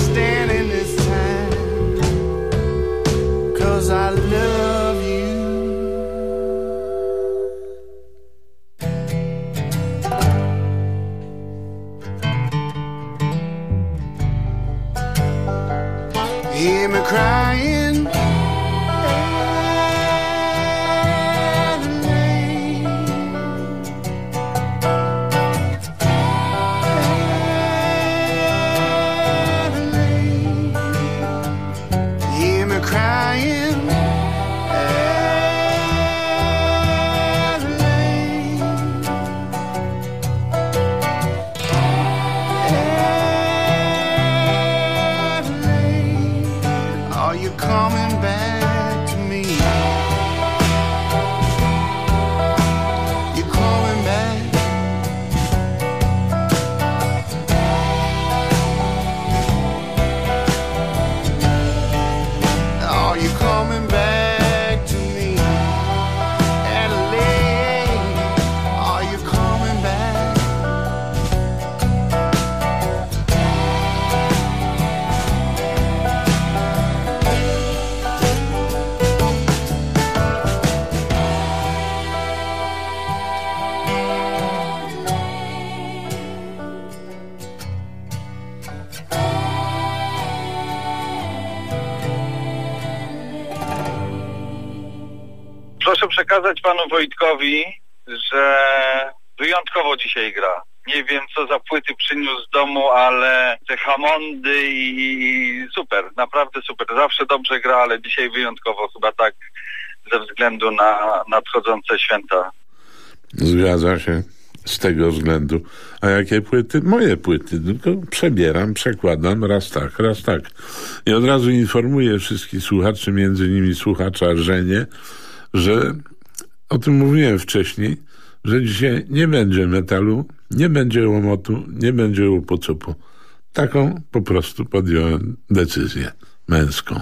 że wyjątkowo dzisiaj gra. Nie wiem, co za płyty przyniósł z domu, ale te Hammondy i super, naprawdę super. Zawsze dobrze gra, ale dzisiaj wyjątkowo chyba tak ze względu na nadchodzące święta. Zgadza się z tego względu. A jakie płyty? Moje płyty. Tylko przebieram, przekładam raz tak, raz tak. I od razu informuję wszystkich słuchaczy, między innymi słuchacza Żenie, że o tym mówiłem wcześniej, że dzisiaj nie będzie metalu, nie będzie łomotu, nie będzie łopocopu. Taką po prostu podjąłem decyzję męską.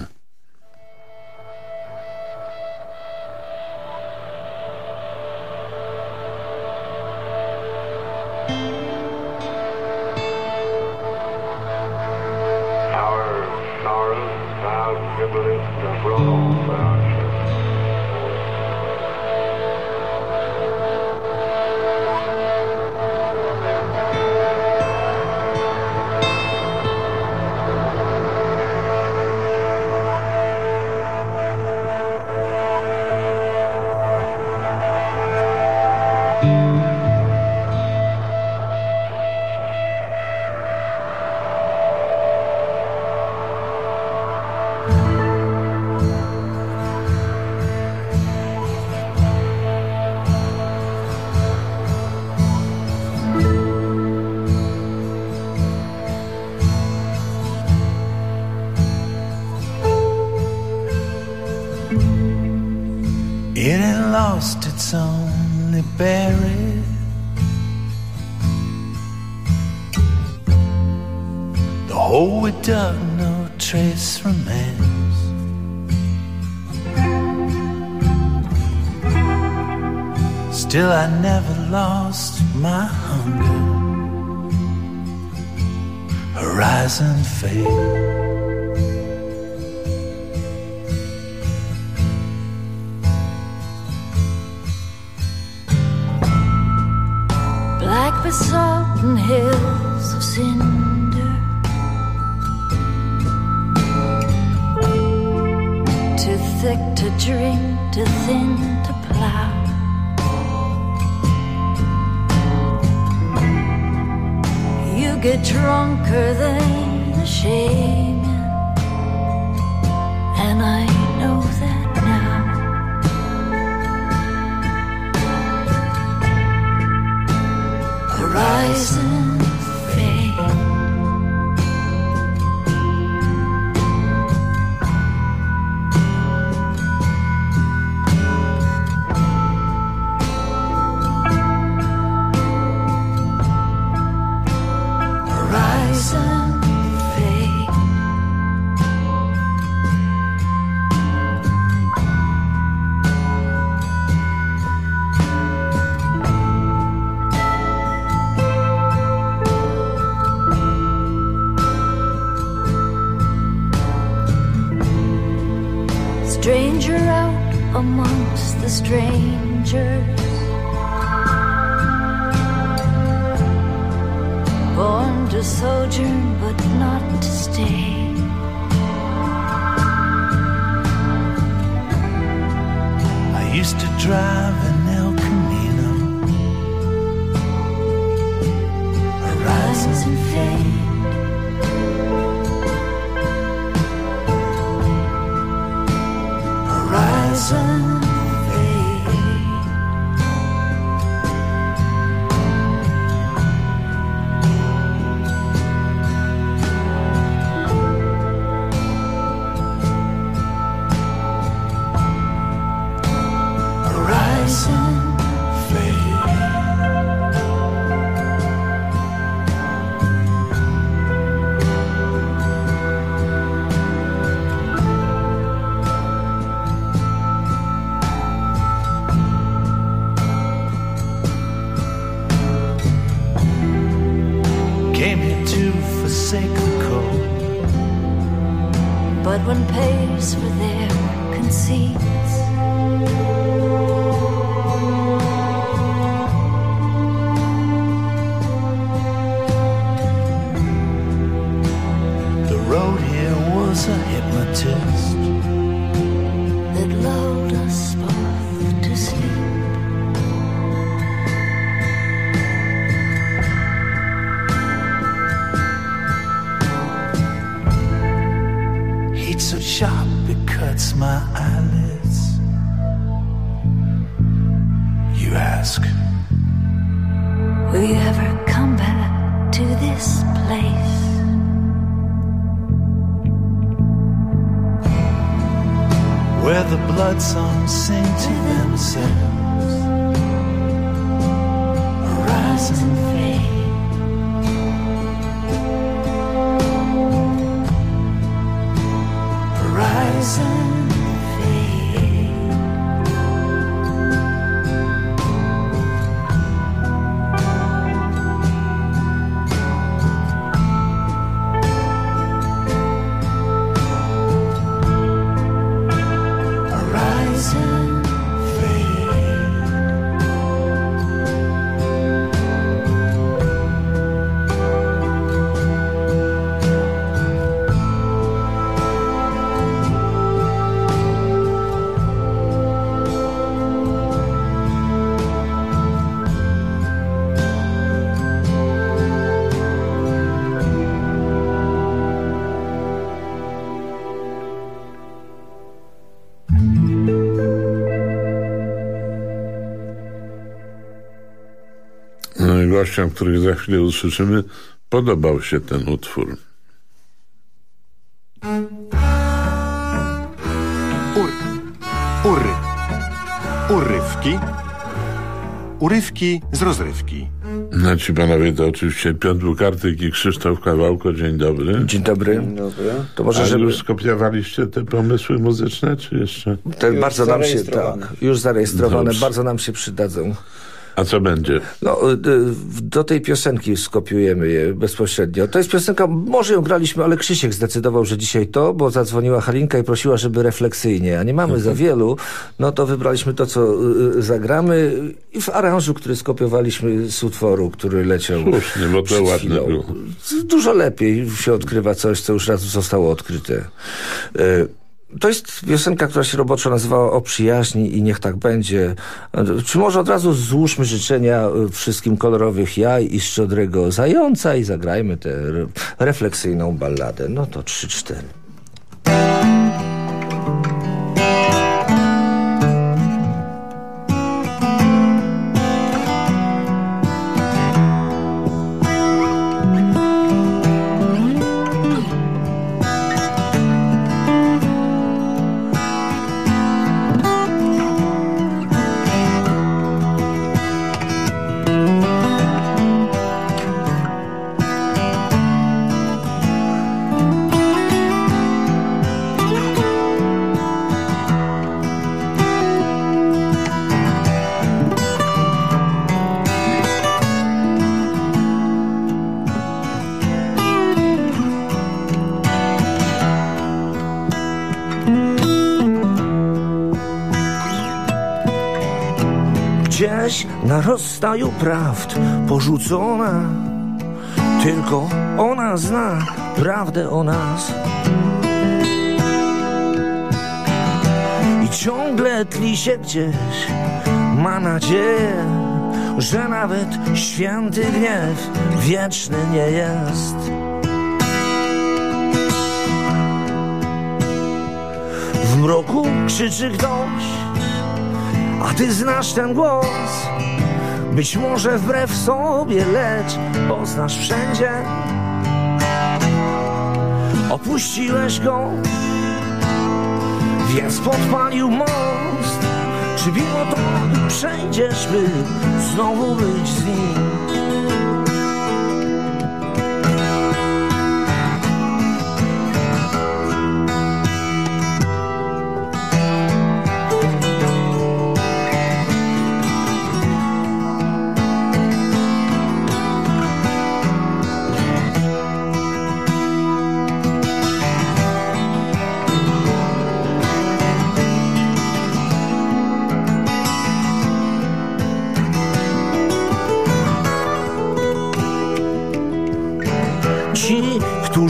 Horizon fade. Black basalt and hills of cinder. Too thick to drink, too thin to plow. You get drunker than a 算。Gościom, których za chwilę usłyszymy, podobał się ten utwór. Ur. Ury. Urywki. Urywki z rozrywki. No ci panowie, to oczywiście Piotr Bukartyk i Krzysztof Kawałko. Dzień dobry. Dzień dobry. To może, A żeby... już skopiowaliście te pomysły muzyczne, czy jeszcze? Te Już bardzo nam się, tak, już zarejestrowane, Dobrze. bardzo nam się przydadzą. A co będzie? No, y, y, do tej piosenki skopiujemy je bezpośrednio. To jest piosenka, może ją graliśmy, ale Krzysiek zdecydował, że dzisiaj to, bo zadzwoniła Halinka i prosiła, żeby refleksyjnie, a nie mamy za wielu, no to wybraliśmy to, co y, zagramy i w aranżu, który skopiowaliśmy z utworu, który leciał Słusznie, bo to ładne było. Dużo lepiej się odkrywa coś, co już raz zostało odkryte. To jest piosenka, która się roboczo nazywała O przyjaźni i niech tak będzie. Czy może od razu złóżmy życzenia y, wszystkim kolorowych jaj i szczodrego zająca i zagrajmy tę re- refleksyjną balladę. No to trzy, cztery. Rozstaju prawd porzucona. Tylko ona zna prawdę o nas. I ciągle tli się gdzieś. Ma nadzieję, że nawet święty gniew wieczny nie jest. W mroku krzyczy ktoś, a ty znasz ten głos. Być może wbrew sobie, lecz poznasz wszędzie. Opuściłeś go, więc podpalił most. Czy mimo to przejdziesz, by znowu być z nim?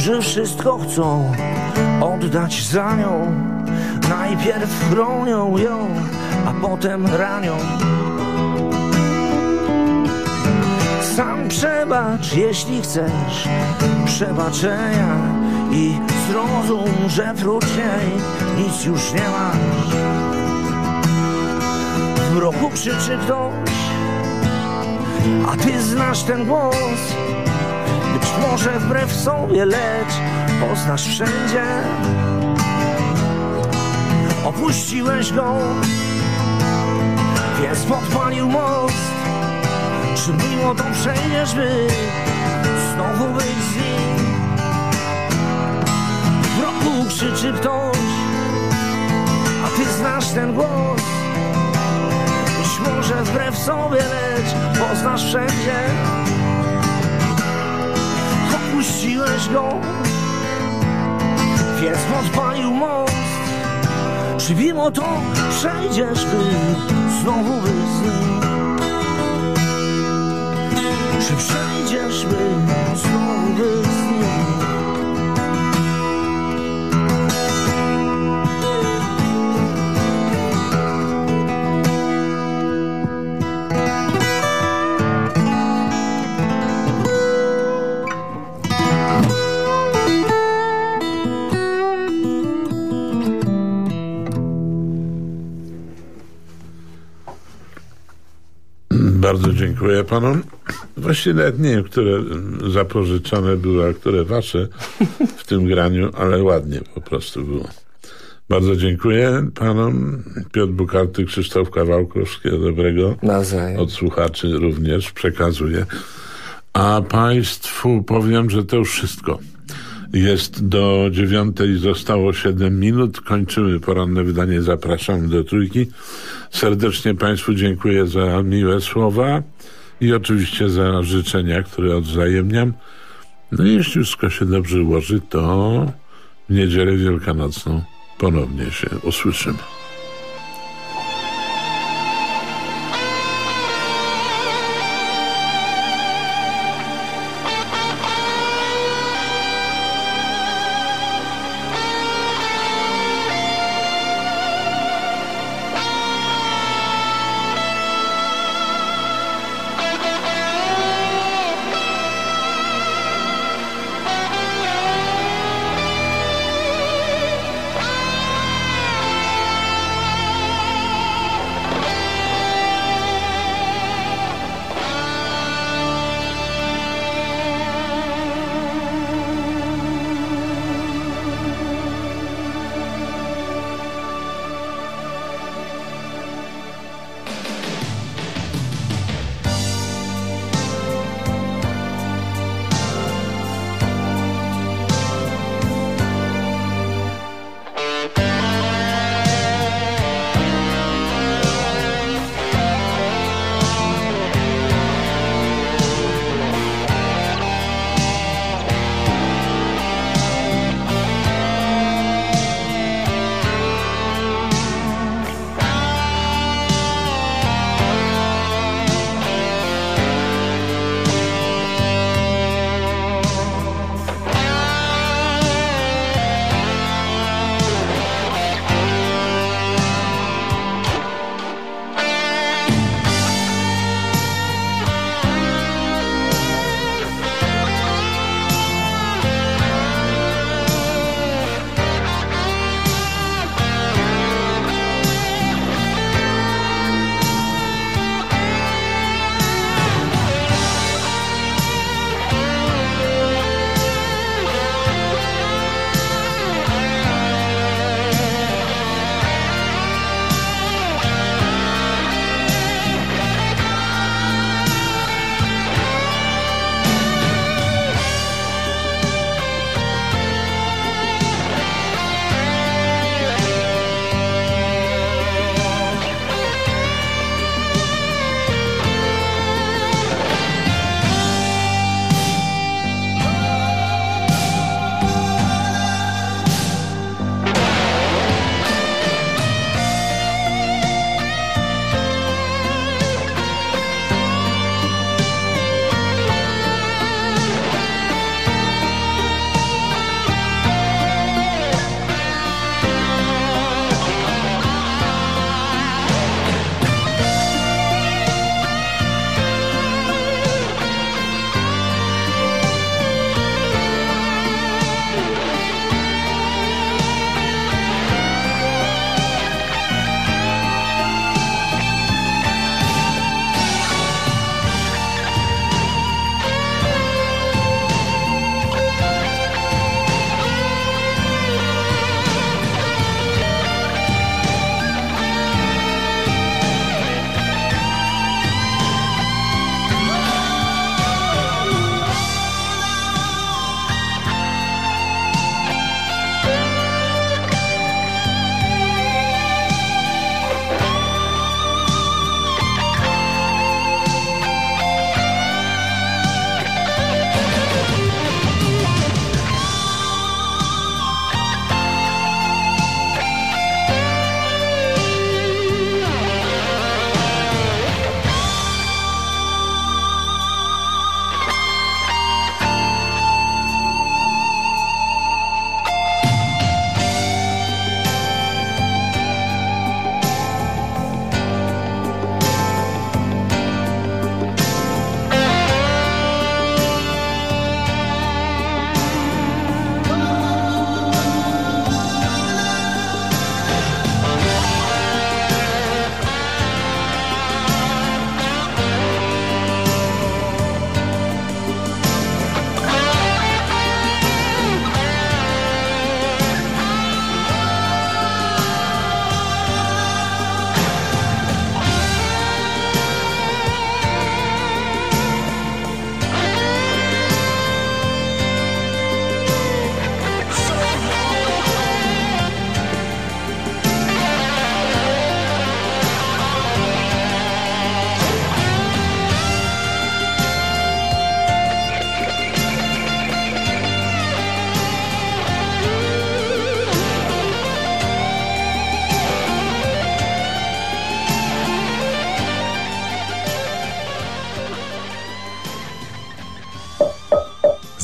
Którzy wszystko chcą oddać za nią, najpierw chronią ją, a potem ranią. Sam przebacz, jeśli chcesz przebaczenia i zrozum, że prócz niej nic już nie masz. W mroku krzyczy ktoś, a ty znasz ten głos. Może wbrew sobie, lecz poznasz wszędzie. Opuściłeś go, więc podpalił most. Czy mimo to przejdziesz, by znowu być z nim? W roku krzyczy ktoś, a ty znasz ten głos. Być może wbrew sobie, lecz poznasz wszędzie opuściłeś go, więc podpalił most. Czy mimo to przejdziesz, by znowu być z nim? Czy przejdziesz, by znowu być z nim? Bardzo dziękuję panom. Właściwie nawet nie wiem, które zapożyczone były, a które wasze w tym graniu, ale ładnie po prostu było. Bardzo dziękuję panom. Piotr Bukarty, Krzysztof Kawałko, wszystkiego dobrego. Nawzajem. Od słuchaczy również przekazuję. A państwu powiem, że to już wszystko. Jest do dziewiątej, zostało siedem minut. Kończymy poranne wydanie. Zapraszam do trójki. Serdecznie Państwu dziękuję za miłe słowa i oczywiście za życzenia, które odwzajemniam. No i jeśli wszystko się dobrze ułoży, to w niedzielę wielkanocną ponownie się usłyszymy.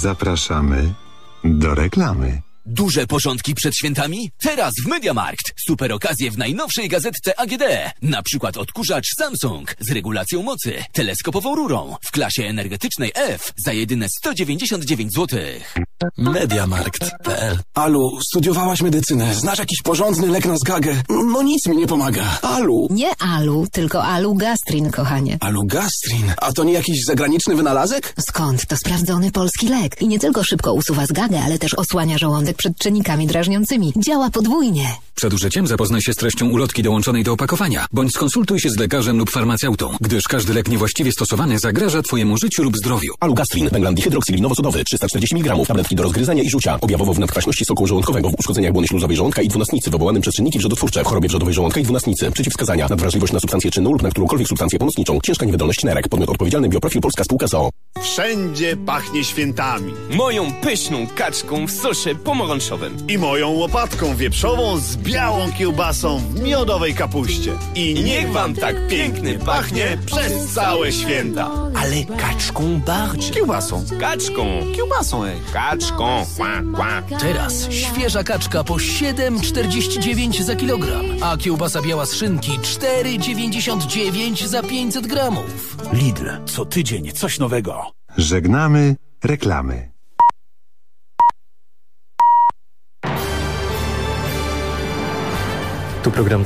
Zapraszamy do reklamy. Duże porządki przed świętami? Teraz w Mediamarkt. Super okazje w najnowszej gazetce AGD. Na przykład odkurzacz Samsung z regulacją mocy, teleskopową rurą w klasie energetycznej F za jedyne 199 zł. Mediamarkt.pl Alu, studiowałaś medycynę. Znasz jakiś porządny lek na zgagę? No nic mi nie pomaga. Alu. Nie Alu, tylko Alu Gastrin, kochanie. Alugastrin? A to nie jakiś zagraniczny wynalazek? Skąd? To sprawdzony polski lek. I nie tylko szybko usuwa zgagę, ale też osłania żołądek przed czynnikami drażniącymi. Działa podwójnie. Przed użyciem zapoznaj się z treścią ulotki dołączonej do opakowania, bądź skonsultuj się z lekarzem lub farmaceutą, gdyż każdy lek niewłaściwie stosowany zagraża Twojemu życiu lub zdrowiu. Alugastrin, węglan dihydroksylinowo-sodowy, 340 mg, tabletki do rozgryzania i rzucia. Objawowo w nadkwaśności soku żołądkowego, w uszkodzeniach błony śluzowej żołądka i dwunastnicy, wywołanym przez czynniki wrzodotwórcze, w chorobie wrzodowej żołądka i dwunastnicy. Przeciwwskazania, nadwrażliwość na substancję czynną lub na którąkolwiek substancję pomocniczą, ciężka niewydolność nerek, podmiot odpowiedzialny Bioprofil Polska Spółka ZOO. Wszędzie pachnie świętami. Moją pyszną kaczką w sosie pomarańczowym. I moją łopatką wieprzową z białą kiełbasą w miodowej kapuście. I niech wam tak pięknie pachnie przez całe święta. Ale kaczką bardziej. Kiełbasą. Kaczką. Kiełbasą, ej. Kaczką. Kwa, kwa. Teraz świeża kaczka po 7,49 za kilogram, a kiełbasa biała z szynki 4,99 za 500 gramów. Lidl, co tydzień coś nowego. Żegnamy reklamy. Tu program